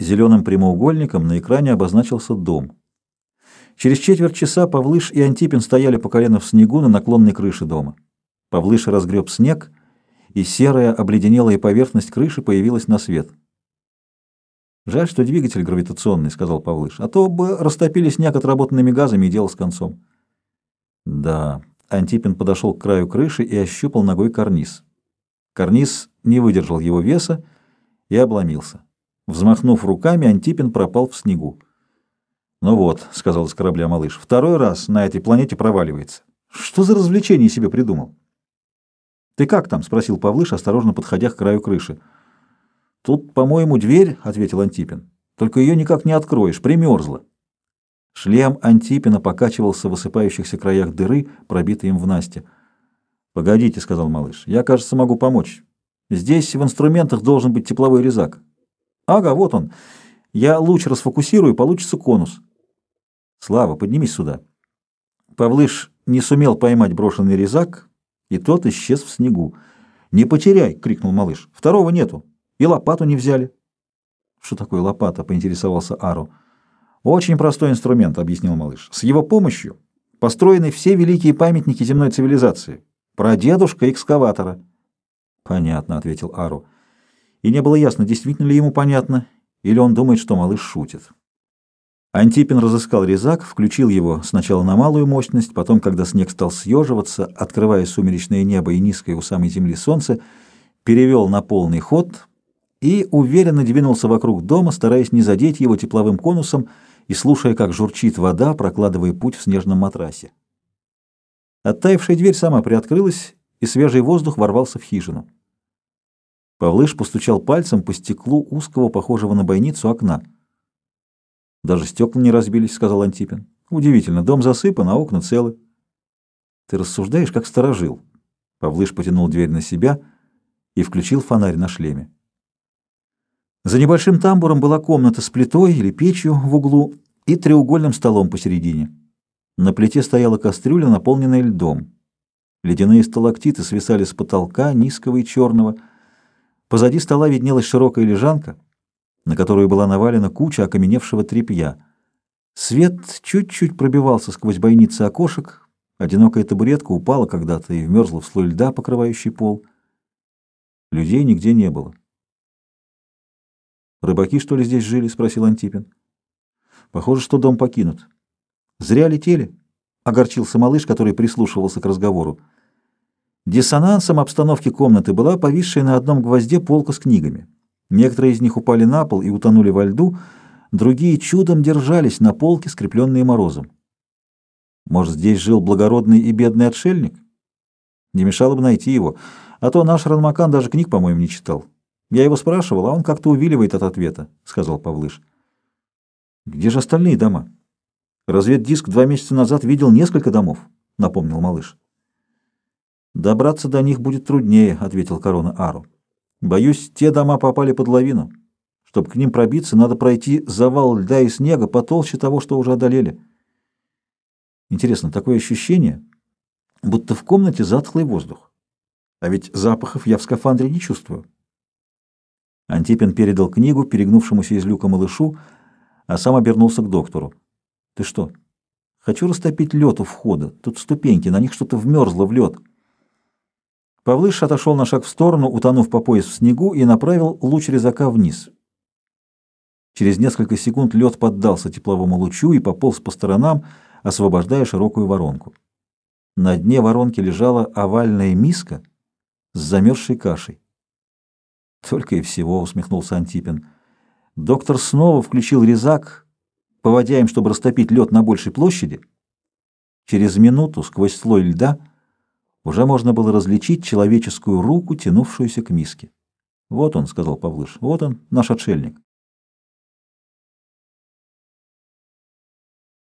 Зеленым прямоугольником на экране обозначился дом. Через четверть часа Павлыш и Антипин стояли по колено в снегу на наклонной крыше дома. Павлыш разгреб снег, и серая обледенелая поверхность крыши появилась на свет. «Жаль, что двигатель гравитационный», — сказал Павлыш, — «а то бы растопили снег отработанными газами и дело с концом». «Да». Антипин подошел к краю крыши и ощупал ногой карниз. Карниз не выдержал его веса и обломился. Взмахнув руками, Антипин пропал в снегу. «Ну вот», — сказал с корабля малыш, — «второй раз на этой планете проваливается. Что за развлечение себе придумал?» «Ты как там?» — спросил Павлыш, осторожно подходя к краю крыши. «Тут, по-моему, дверь», — ответил Антипин. «Только ее никак не откроешь, примерзла». Шлем Антипина покачивался в высыпающихся краях дыры, пробитой им в Насте. «Погодите», — сказал малыш, — «я, кажется, могу помочь. Здесь в инструментах должен быть тепловой резак». Ага, вот он. Я луч расфокусирую, получится конус. Слава, поднимись сюда. Павлыш не сумел поймать брошенный резак, и тот исчез в снегу. «Не потеряй!» — крикнул малыш. «Второго нету. И лопату не взяли». «Что такое лопата?» — поинтересовался Ару. «Очень простой инструмент», — объяснил малыш. «С его помощью построены все великие памятники земной цивилизации. Прадедушка экскаватора». «Понятно», — ответил Ару и не было ясно, действительно ли ему понятно, или он думает, что малыш шутит. Антипин разыскал резак, включил его сначала на малую мощность, потом, когда снег стал съеживаться, открывая сумеречное небо и низкое у самой земли солнце, перевел на полный ход и уверенно двинулся вокруг дома, стараясь не задеть его тепловым конусом и слушая, как журчит вода, прокладывая путь в снежном матрасе. Оттаившая дверь сама приоткрылась, и свежий воздух ворвался в хижину. Павлыш постучал пальцем по стеклу узкого, похожего на бойницу, окна. «Даже стекла не разбились», — сказал Антипин. «Удивительно, дом засыпан, а окна целы». «Ты рассуждаешь, как сторожил». Павлыш потянул дверь на себя и включил фонарь на шлеме. За небольшим тамбуром была комната с плитой или печью в углу и треугольным столом посередине. На плите стояла кастрюля, наполненная льдом. Ледяные сталактиты свисали с потолка, низкого и черного, — Позади стола виднелась широкая лежанка, на которую была навалена куча окаменевшего тряпья. Свет чуть-чуть пробивался сквозь бойницы окошек, одинокая табуретка упала когда-то и вмерзла в слой льда, покрывающий пол. Людей нигде не было. «Рыбаки, что ли, здесь жили?» — спросил Антипин. «Похоже, что дом покинут». «Зря летели», — огорчился малыш, который прислушивался к разговору. Диссонансом обстановки комнаты была повисшая на одном гвозде полка с книгами. Некоторые из них упали на пол и утонули во льду, другие чудом держались на полке, скрепленные морозом. Может, здесь жил благородный и бедный отшельник? Не мешало бы найти его, а то наш Ранмакан даже книг, по-моему, не читал. Я его спрашивал, а он как-то увиливает от ответа, — сказал Павлыш. Где же остальные дома? Разведдиск два месяца назад видел несколько домов, — напомнил малыш. «Добраться до них будет труднее», — ответил Корона Ару. «Боюсь, те дома попали под лавину. Чтобы к ним пробиться, надо пройти завал льда и снега потолще того, что уже одолели. Интересно, такое ощущение, будто в комнате затхлый воздух. А ведь запахов я в скафандре не чувствую». Антипин передал книгу перегнувшемуся из люка малышу, а сам обернулся к доктору. «Ты что?» «Хочу растопить лед у входа. Тут ступеньки, на них что-то вмерзло в лед». Павлыш отошел на шаг в сторону, утонув по пояс в снегу, и направил луч резака вниз. Через несколько секунд лед поддался тепловому лучу и пополз по сторонам, освобождая широкую воронку. На дне воронки лежала овальная миска с замерзшей кашей. Только и всего, усмехнулся Антипин. Доктор снова включил резак, поводя им, чтобы растопить лед на большей площади. Через минуту сквозь слой льда уже можно было различить человеческую руку, тянувшуюся к миске. «Вот он», — сказал Павлыш, — «вот он, наш отшельник».